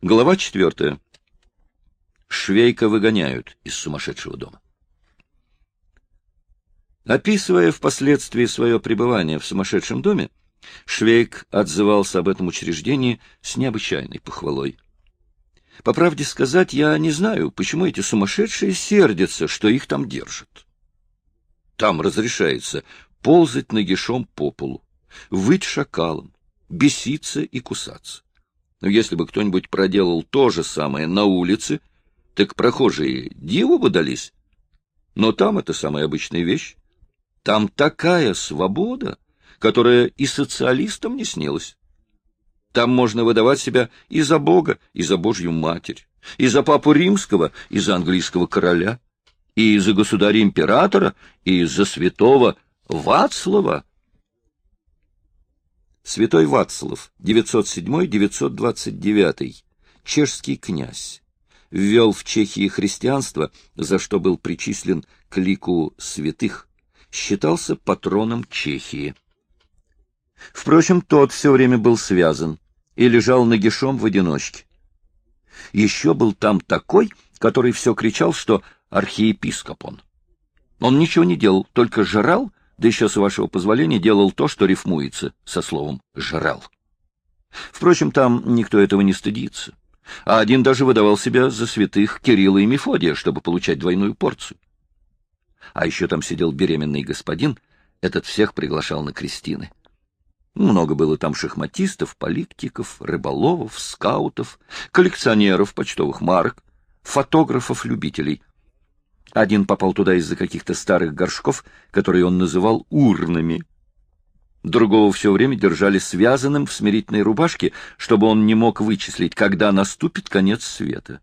Глава четвертая. Швейка выгоняют из сумасшедшего дома. Описывая впоследствии свое пребывание в сумасшедшем доме, Швейк отзывался об этом учреждении с необычайной похвалой. По правде сказать, я не знаю, почему эти сумасшедшие сердятся, что их там держат. Там разрешается ползать нагишом по полу, выть шакалом, беситься и кусаться. Но если бы кто-нибудь проделал то же самое на улице, так прохожие диву бы дались. Но там это самая обычная вещь. Там такая свобода, которая и социалистам не снилась. Там можно выдавать себя и за Бога, и за Божью Матерь, и за Папу Римского, и за английского короля, и за государя-императора, и за святого Вацлава, Святой Вацлав, 907-929, чешский князь, ввел в Чехии христианство, за что был причислен к лику святых, считался патроном Чехии. Впрочем, тот все время был связан и лежал нагишом в одиночке. Еще был там такой, который все кричал, что архиепископ он. Он ничего не делал, только жрал да еще, с вашего позволения, делал то, что рифмуется со словом «жрал». Впрочем, там никто этого не стыдится. А один даже выдавал себя за святых Кирилла и Мефодия, чтобы получать двойную порцию. А еще там сидел беременный господин, этот всех приглашал на крестины. Много было там шахматистов, политиков, рыболовов, скаутов, коллекционеров почтовых марок, фотографов-любителей. Один попал туда из-за каких-то старых горшков, которые он называл урнами. Другого все время держали связанным в смирительной рубашке, чтобы он не мог вычислить, когда наступит конец света.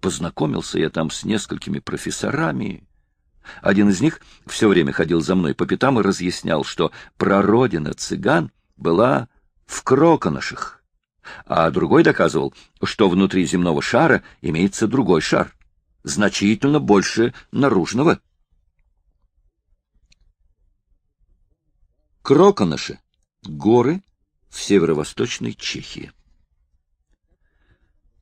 Познакомился я там с несколькими профессорами. Один из них все время ходил за мной по пятам и разъяснял, что прародина цыган была в кроконошах, а другой доказывал, что внутри земного шара имеется другой шар — значительно больше наружного. Кроконоши — горы в северо-восточной Чехии.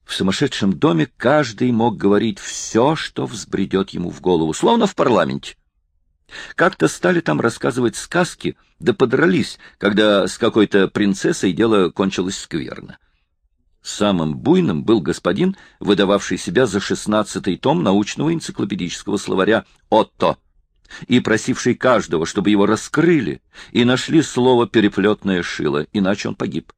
В сумасшедшем доме каждый мог говорить все, что взбредет ему в голову, словно в парламенте. Как-то стали там рассказывать сказки, да подрались, когда с какой-то принцессой дело кончилось скверно. Самым буйным был господин, выдававший себя за шестнадцатый том научного энциклопедического словаря «Отто», и просивший каждого, чтобы его раскрыли и нашли слово «переплетное шило», иначе он погиб.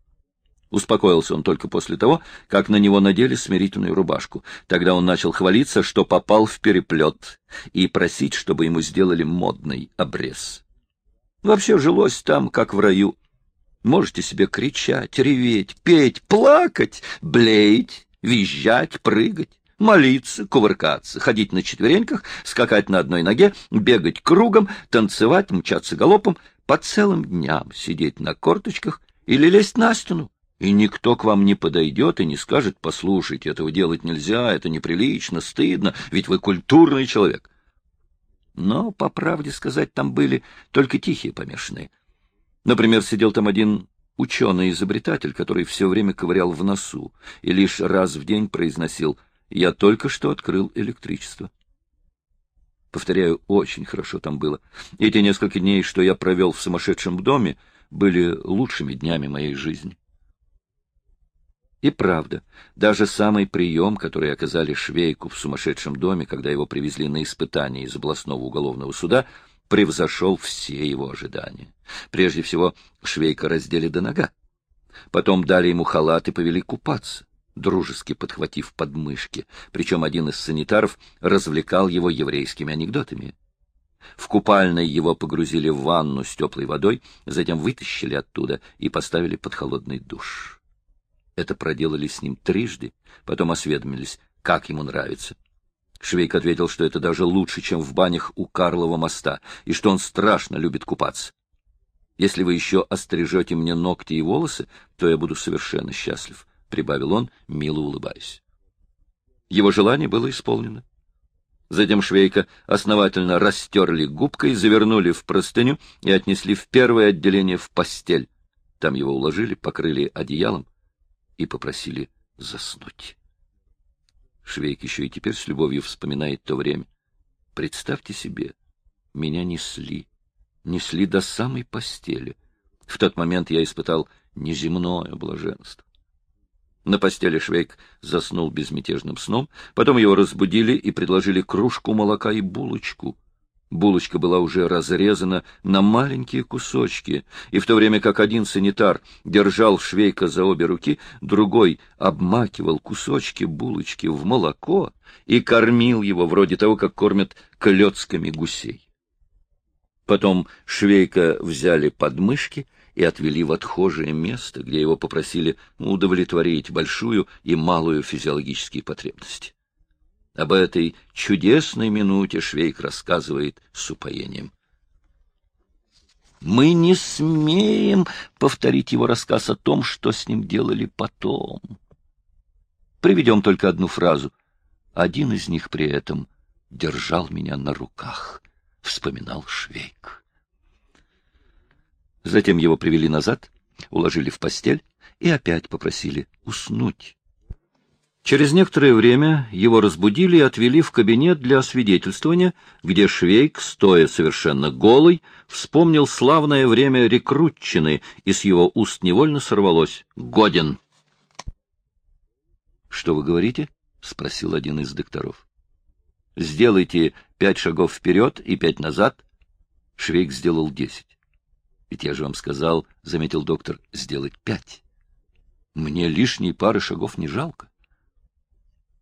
Успокоился он только после того, как на него надели смирительную рубашку. Тогда он начал хвалиться, что попал в переплет, и просить, чтобы ему сделали модный обрез. Вообще жилось там, как в раю. Можете себе кричать, реветь, петь, плакать, блеять, визжать, прыгать, молиться, кувыркаться, ходить на четвереньках, скакать на одной ноге, бегать кругом, танцевать, мчаться галопом, по целым дням сидеть на корточках или лезть на стену. И никто к вам не подойдет и не скажет, послушайте, этого делать нельзя, это неприлично, стыдно, ведь вы культурный человек. Но, по правде сказать, там были только тихие помешанные — Например, сидел там один ученый-изобретатель, который все время ковырял в носу и лишь раз в день произносил «Я только что открыл электричество». Повторяю, очень хорошо там было. Эти несколько дней, что я провел в сумасшедшем доме, были лучшими днями моей жизни. И правда, даже самый прием, который оказали Швейку в сумасшедшем доме, когда его привезли на испытание из областного уголовного суда, превзошел все его ожидания. Прежде всего, швейка раздели до нога. Потом дали ему халат и повели купаться, дружески подхватив подмышки, причем один из санитаров развлекал его еврейскими анекдотами. В купальной его погрузили в ванну с теплой водой, затем вытащили оттуда и поставили под холодный душ. Это проделали с ним трижды, потом осведомились, как ему нравится. Швейк ответил, что это даже лучше, чем в банях у Карлова моста, и что он страшно любит купаться. Если вы еще острижете мне ногти и волосы, то я буду совершенно счастлив, — прибавил он, мило улыбаясь. Его желание было исполнено. Затем Швейка основательно растерли губкой, завернули в простыню и отнесли в первое отделение в постель. Там его уложили, покрыли одеялом и попросили заснуть. Швейк еще и теперь с любовью вспоминает то время. Представьте себе, меня несли, несли до самой постели. В тот момент я испытал неземное блаженство. На постели Швейк заснул безмятежным сном, потом его разбудили и предложили кружку молока и булочку. Булочка была уже разрезана на маленькие кусочки, и в то время как один санитар держал Швейка за обе руки, другой обмакивал кусочки булочки в молоко и кормил его вроде того, как кормят клетками гусей. Потом Швейка взяли под мышки и отвели в отхожее место, где его попросили удовлетворить большую и малую физиологические потребности. Об этой чудесной минуте Швейк рассказывает с упоением. Мы не смеем повторить его рассказ о том, что с ним делали потом. Приведем только одну фразу. Один из них при этом держал меня на руках, — вспоминал Швейк. Затем его привели назад, уложили в постель и опять попросили уснуть. Через некоторое время его разбудили и отвели в кабинет для освидетельствования, где Швейк, стоя совершенно голый, вспомнил славное время рекрутчины, и с его уст невольно сорвалось «Годен». — Что вы говорите? — спросил один из докторов. — Сделайте пять шагов вперед и пять назад. Швейк сделал десять. — Ведь я же вам сказал, — заметил доктор, — сделать пять. Мне лишней пары шагов не жалко.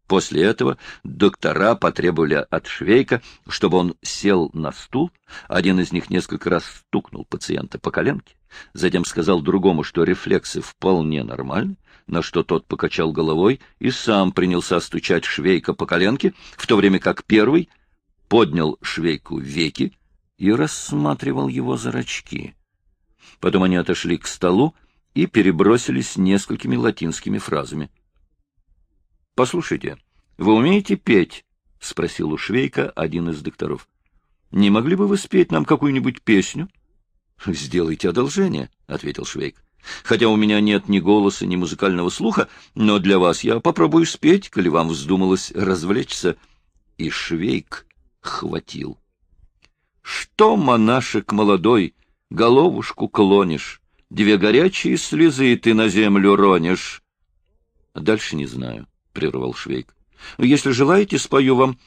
После этого доктора потребовали от Швейка, чтобы он сел на стул. Один из них несколько раз стукнул пациента по коленке, затем сказал другому, что рефлексы вполне нормальны, на что тот покачал головой и сам принялся стучать Швейка по коленке, в то время как первый поднял Швейку веки и рассматривал его зрачки. Потом они отошли к столу и перебросились несколькими латинскими фразами. Послушайте, вы умеете петь? — спросил у Швейка один из докторов. — Не могли бы вы спеть нам какую-нибудь песню? — Сделайте одолжение, — ответил Швейк. — Хотя у меня нет ни голоса, ни музыкального слуха, но для вас я попробую спеть, коли вам вздумалось развлечься. И Швейк хватил. — Что, монашек молодой, головушку клонишь? Две горячие слезы ты на землю ронишь. Дальше не знаю прервал Швейк. — Если желаете, спою вам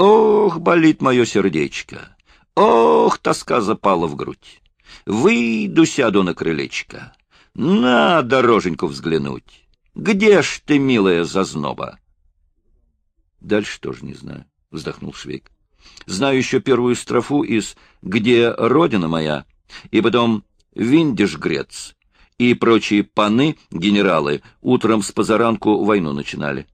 «Ох, болит мое сердечко! Ох, тоска запала в грудь! Выйду, сяду на крылечко, на дороженьку взглянуть! Где ж ты, милая зазноба?» «Дальше тоже не знаю», — вздохнул Швейк. «Знаю еще первую строфу из «Где родина моя?» и потом «Виндиш грец» и прочие паны, генералы, утром с позаранку войну начинали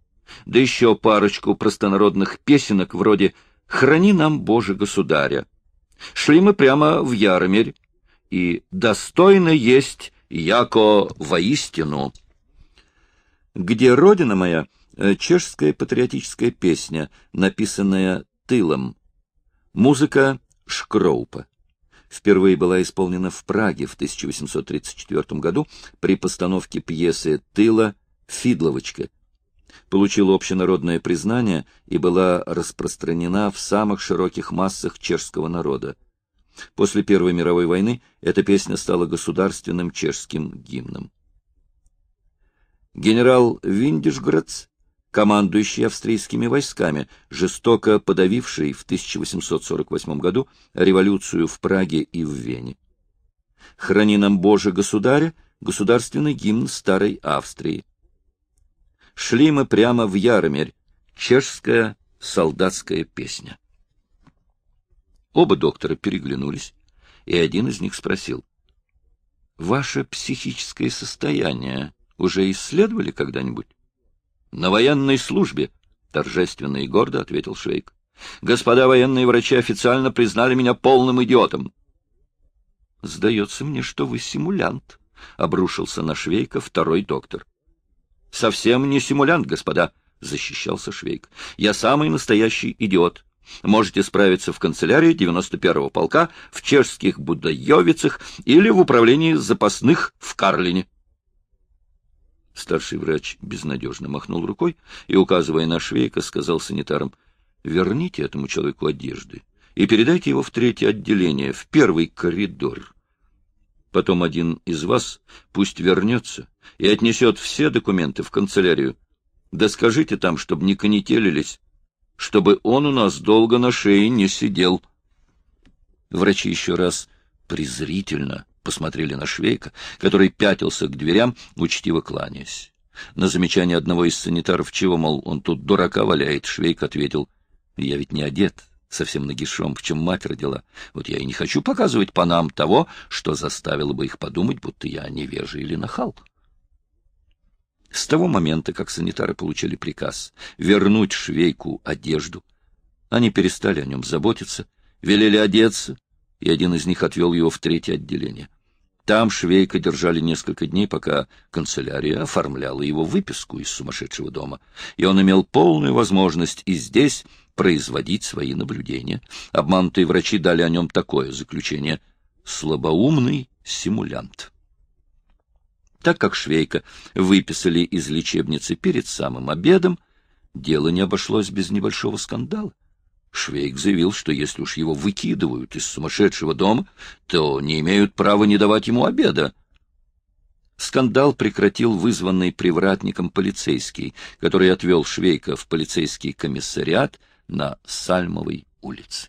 да еще парочку простонародных песенок вроде «Храни нам, Боже, государя». Шли мы прямо в Яромерь, и «Достойно есть, яко воистину». Где родина моя? Э, чешская патриотическая песня, написанная тылом. Музыка Шкроупа. Впервые была исполнена в Праге в 1834 году при постановке пьесы «Тыла» «Фидловочка», получила общенародное признание и была распространена в самых широких массах чешского народа. После Первой мировой войны эта песня стала государственным чешским гимном. Генерал Виндишградс, командующий австрийскими войсками, жестоко подавивший в 1848 году революцию в Праге и в Вене. «Храни нам, Боже, государя» — государственный гимн Старой Австрии шли мы прямо в Яромерь, чешская солдатская песня. Оба доктора переглянулись, и один из них спросил, «Ваше психическое состояние уже исследовали когда-нибудь?» «На военной службе», — торжественно и гордо ответил Швейк. «Господа военные врачи официально признали меня полным идиотом». «Сдается мне, что вы симулянт», — обрушился на Швейка второй доктор. — Совсем не симулянт, господа, — защищался Швейк. — Я самый настоящий идиот. Можете справиться в канцелярии 91-го полка, в чешских Будаевицах или в управлении запасных в Карлине. Старший врач безнадежно махнул рукой и, указывая на Швейка, сказал санитарам, «Верните этому человеку одежды и передайте его в третье отделение, в первый коридор. Потом один из вас пусть вернется и отнесет все документы в канцелярию. Да скажите там, чтобы не конетелились, чтобы он у нас долго на шее не сидел». Врачи еще раз презрительно посмотрели на Швейка, который пятился к дверям, учтиво кланяясь. На замечание одного из санитаров, чего, мол, он тут дурака валяет, Швейк ответил, «Я ведь не одет, совсем нагишом, в чем мать родила. Вот я и не хочу показывать по нам того, что заставило бы их подумать, будто я невежа или нахал». С того момента, как санитары получили приказ вернуть Швейку одежду, они перестали о нем заботиться, велели одеться, и один из них отвел его в третье отделение. Там Швейка держали несколько дней, пока канцелярия оформляла его выписку из сумасшедшего дома, и он имел полную возможность и здесь производить свои наблюдения. Обманутые врачи дали о нем такое заключение — слабоумный симулянт. Так как Швейка выписали из лечебницы перед самым обедом, дело не обошлось без небольшого скандала. Швейк заявил, что если уж его выкидывают из сумасшедшего дома, то не имеют права не давать ему обеда. Скандал прекратил вызванный привратником полицейский, который отвел Швейка в полицейский комиссариат на Сальмовой улице.